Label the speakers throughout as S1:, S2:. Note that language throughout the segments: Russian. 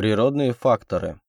S1: Природные факторы.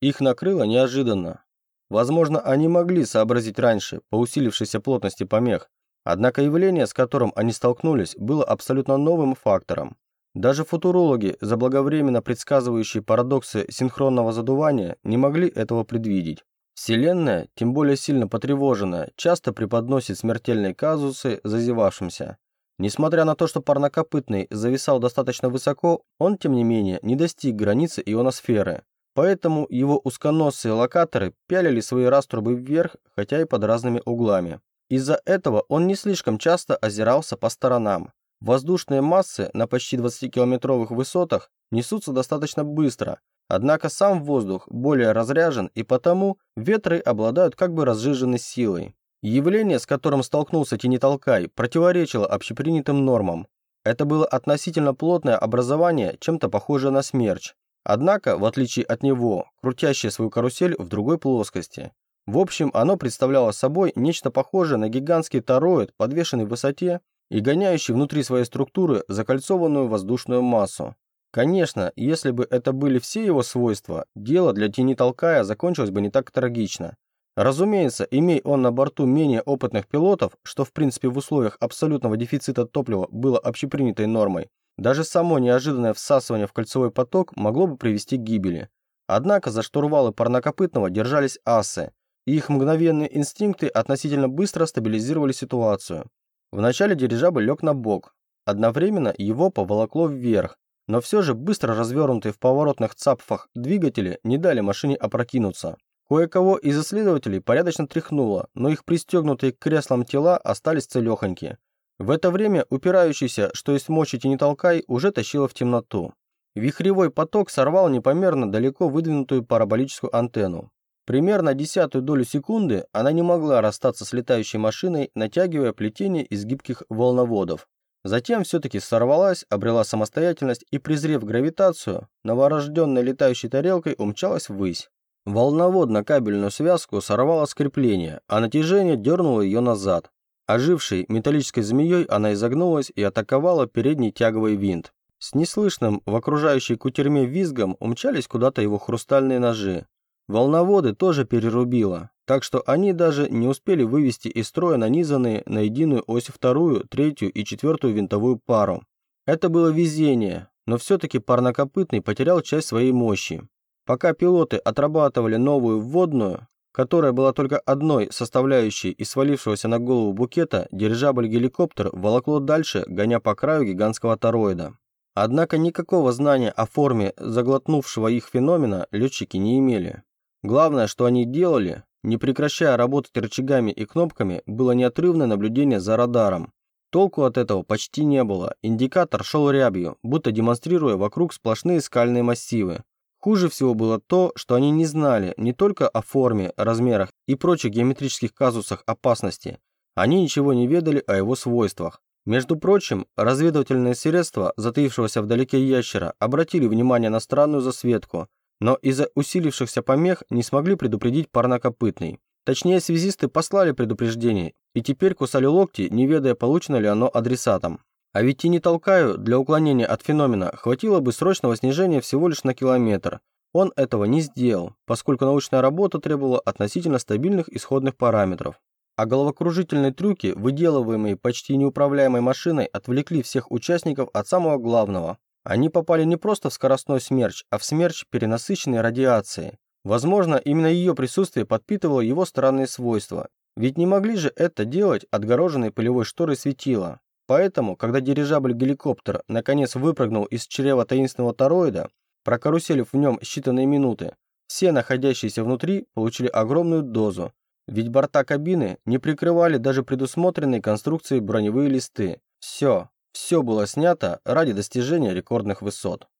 S1: Их накрыло неожиданно. Возможно, они могли сообразить раньше по усилившейся плотности помех, однако явление, с которым они столкнулись, было абсолютно новым фактором. Даже футурологи, заблаговременно предсказывающие парадоксы синхронного задувания, не могли этого предвидеть. Вселенная, тем более сильно потревоженная, часто преподносит смертельные казусы зазевавшимся. Несмотря на то, что парнокопытный зависал достаточно высоко, он, тем не менее, не достиг границы ионосферы. Поэтому его узконосые локаторы пялили свои раструбы вверх, хотя и под разными углами. Из-за этого он не слишком часто озирался по сторонам. Воздушные массы на почти 20-километровых высотах несутся достаточно быстро, однако сам воздух более разряжен и потому ветры обладают как бы разжиженной силой. Явление, с которым столкнулся Тинитолкай, противоречило общепринятым нормам. Это было относительно плотное образование, чем-то похожее на смерч. Однако, в отличие от него, крутящее свою карусель в другой плоскости. В общем, оно представляло собой нечто похожее на гигантский тороид, подвешенный в высоте и гоняющий внутри своей структуры закольцованную воздушную массу. Конечно, если бы это были все его свойства, дело для тени Толкая закончилось бы не так трагично. Разумеется, имей он на борту менее опытных пилотов, что в принципе в условиях абсолютного дефицита топлива было общепринятой нормой, даже само неожиданное всасывание в кольцевой поток могло бы привести к гибели. Однако за штурвалы парнокопытного держались асы, и их мгновенные инстинкты относительно быстро стабилизировали ситуацию. Вначале дирижабль лег на бок, одновременно его поволокло вверх, но все же быстро развернутые в поворотных цапфах двигатели не дали машине опрокинуться. Кое-кого из исследователей порядочно тряхнуло, но их пристегнутые к креслам тела остались целехоньки. В это время упирающийся, что есть мочи не толкай, уже тащило в темноту. Вихревой поток сорвал непомерно далеко выдвинутую параболическую антенну. Примерно десятую долю секунды она не могла расстаться с летающей машиной, натягивая плетение из гибких волноводов. Затем все-таки сорвалась, обрела самостоятельность и, презрев гравитацию, новорожденной летающей тарелкой умчалась ввысь. Волноводно-кабельную связку сорвало скрепление, а натяжение дернуло ее назад. Ожившей металлической змеей она изогнулась и атаковала передний тяговый винт. С неслышным в окружающей кутерьме визгом умчались куда-то его хрустальные ножи. Волноводы тоже перерубило, так что они даже не успели вывести из строя нанизанные на единую ось вторую, третью и четвертую винтовую пару. Это было везение, но все-таки парнокопытный потерял часть своей мощи. Пока пилоты отрабатывали новую вводную, которая была только одной составляющей из свалившегося на голову букета, дирижабль-геликоптер волокло дальше, гоня по краю гигантского тороида. Однако никакого знания о форме заглотнувшего их феномена летчики не имели. Главное, что они делали, не прекращая работать рычагами и кнопками, было неотрывное наблюдение за радаром. Толку от этого почти не было, индикатор шел рябью, будто демонстрируя вокруг сплошные скальные массивы, Хуже всего было то, что они не знали не только о форме, размерах и прочих геометрических казусах опасности, они ничего не ведали о его свойствах. Между прочим, разведывательные средства, затаившегося вдалеке ящера, обратили внимание на странную засветку, но из-за усилившихся помех не смогли предупредить парнокопытный. Точнее, связисты послали предупреждение и теперь кусали локти, не ведая, получено ли оно адресатом. А ведь и не толкаю, для уклонения от феномена хватило бы срочного снижения всего лишь на километр. Он этого не сделал, поскольку научная работа требовала относительно стабильных исходных параметров. А головокружительные трюки, выделываемые почти неуправляемой машиной, отвлекли всех участников от самого главного. Они попали не просто в скоростной смерч, а в смерч перенасыщенной радиацией. Возможно, именно ее присутствие подпитывало его странные свойства. Ведь не могли же это делать отгороженные пылевой шторой светила. Поэтому, когда дирижабль-геликоптер наконец выпрыгнул из чрева таинственного тороида, прокаруселив в нем считанные минуты, все находящиеся внутри получили огромную дозу, ведь борта кабины не прикрывали даже предусмотренные конструкцией броневые листы. Все, все было снято ради достижения рекордных высот.